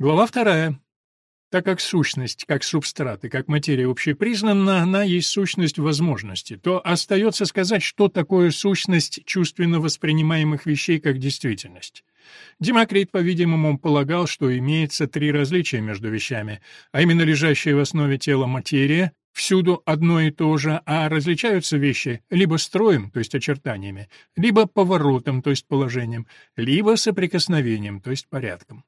Глава вторая. Так как сущность, как субстрат и как материя общепризнана, она есть сущность возможности, то остается сказать, что такое сущность чувственно воспринимаемых вещей как действительность. Демокрит, по-видимому, полагал, что имеется три различия между вещами, а именно лежащая в основе тела материя, всюду одно и то же, а различаются вещи либо строем, то есть очертаниями, либо поворотом, то есть положением, либо соприкосновением, то есть порядком.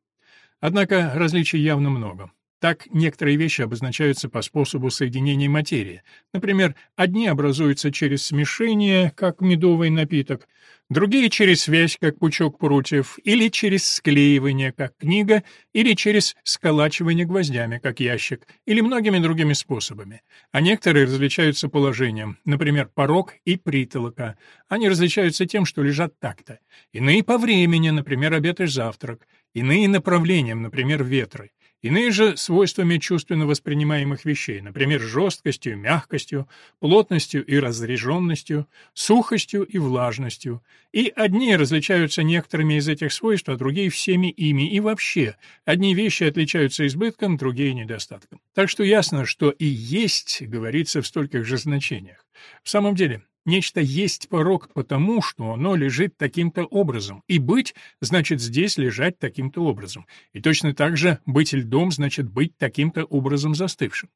Однако различий явно много. Так некоторые вещи обозначаются по способу соединения материи. Например, одни образуются через смешение, как медовый напиток, другие через связь, как пучок прутьев, или через склеивание, как книга, или через сколачивание гвоздями, как ящик, или многими другими способами. А некоторые различаются положением, например, порог и притолока. Они различаются тем, что лежат так-то. Иные по времени, например, обед и завтрак. Иные направлением, например, ветры. Иные же свойствами чувственно воспринимаемых вещей, например, жесткостью, мягкостью, плотностью и разреженностью, сухостью и влажностью. И одни различаются некоторыми из этих свойств, а другие всеми ими. И вообще, одни вещи отличаются избытком, другие — недостатком. Так что ясно, что и «есть» говорится в стольких же значениях. В самом деле, Нечто есть порог потому, что оно лежит таким-то образом, и быть значит здесь лежать таким-то образом, и точно так же быть льдом значит быть таким-то образом застывшим.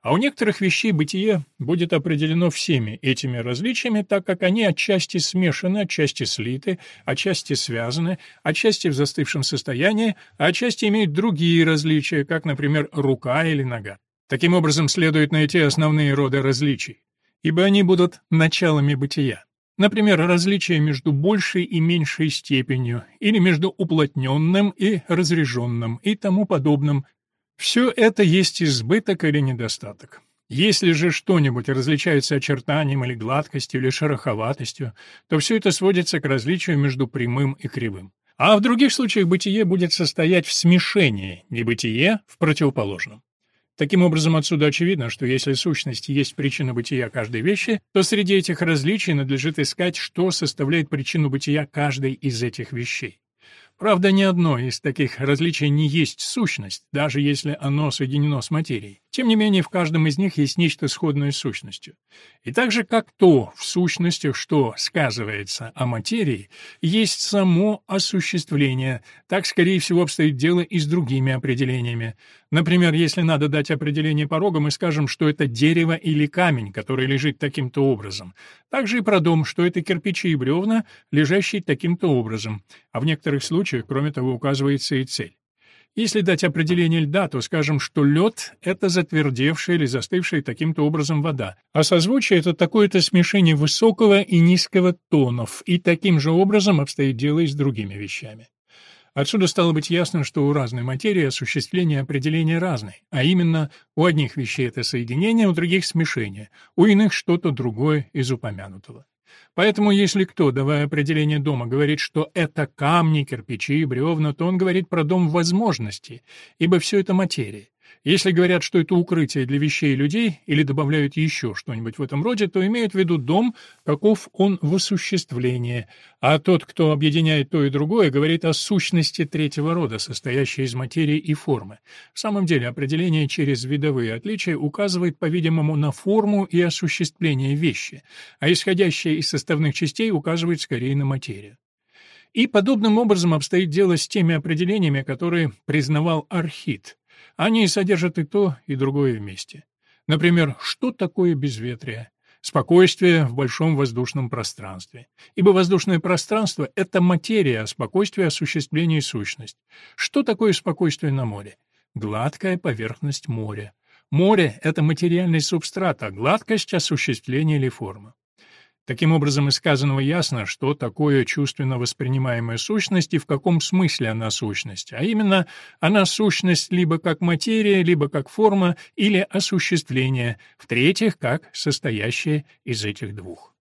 А у некоторых вещей бытие будет определено всеми этими различиями, так как они отчасти смешаны, отчасти слиты, отчасти связаны, отчасти в застывшем состоянии, а отчасти имеют другие различия, как, например, рука или нога. Таким образом, следует найти основные роды различий ибо они будут началами бытия. Например, различие между большей и меньшей степенью, или между уплотненным и разреженным, и тому подобным. Все это есть избыток или недостаток. Если же что-нибудь различается очертанием или гладкостью или шероховатостью, то все это сводится к различию между прямым и кривым. А в других случаях бытие будет состоять в смешении, небытие в противоположном. Таким образом, отсюда очевидно, что если сущность есть причина бытия каждой вещи, то среди этих различий надлежит искать, что составляет причину бытия каждой из этих вещей. Правда, ни одно из таких различий не есть сущность, даже если оно соединено с материей. Тем не менее, в каждом из них есть нечто сходное с сущностью. И так же, как то в сущностях, что сказывается о материи, есть само осуществление, так, скорее всего, обстоит дело и с другими определениями. Например, если надо дать определение порога, мы скажем, что это дерево или камень, который лежит таким-то образом. Также и про дом, что это кирпичи и бревна, лежащие таким-то образом. А в некоторых случаях, кроме того, указывается и цель. Если дать определение льда, то скажем, что лед — это затвердевшая или застывшая таким-то образом вода, а созвучие — это такое-то смешение высокого и низкого тонов, и таким же образом обстоит дело и с другими вещами. Отсюда стало быть ясно, что у разной материи осуществление определения разное, а именно у одних вещей это соединение, у других — смешение, у иных что-то другое из упомянутого. Поэтому если кто, давая определение дома, говорит, что это камни, кирпичи, бревна, то он говорит про дом возможностей, ибо все это материя. Если говорят, что это укрытие для вещей и людей, или добавляют еще что-нибудь в этом роде, то имеют в виду дом, каков он в осуществлении, а тот, кто объединяет то и другое, говорит о сущности третьего рода, состоящей из материи и формы. В самом деле, определение через видовые отличия указывает, по-видимому, на форму и осуществление вещи, а исходящее из составных частей указывает скорее на материю. И подобным образом обстоит дело с теми определениями, которые признавал Архит. Они содержат и то, и другое вместе. Например, что такое безветрие? Спокойствие в большом воздушном пространстве. Ибо воздушное пространство — это материя, а спокойствие — осуществление сущность. Что такое спокойствие на море? Гладкая поверхность моря. Море — это материальный субстрат, а гладкость — осуществление или форма. Таким образом, из сказанного ясно, что такое чувственно воспринимаемая сущность и в каком смысле она сущность, а именно, она сущность либо как материя, либо как форма или осуществление, в-третьих, как состоящее из этих двух.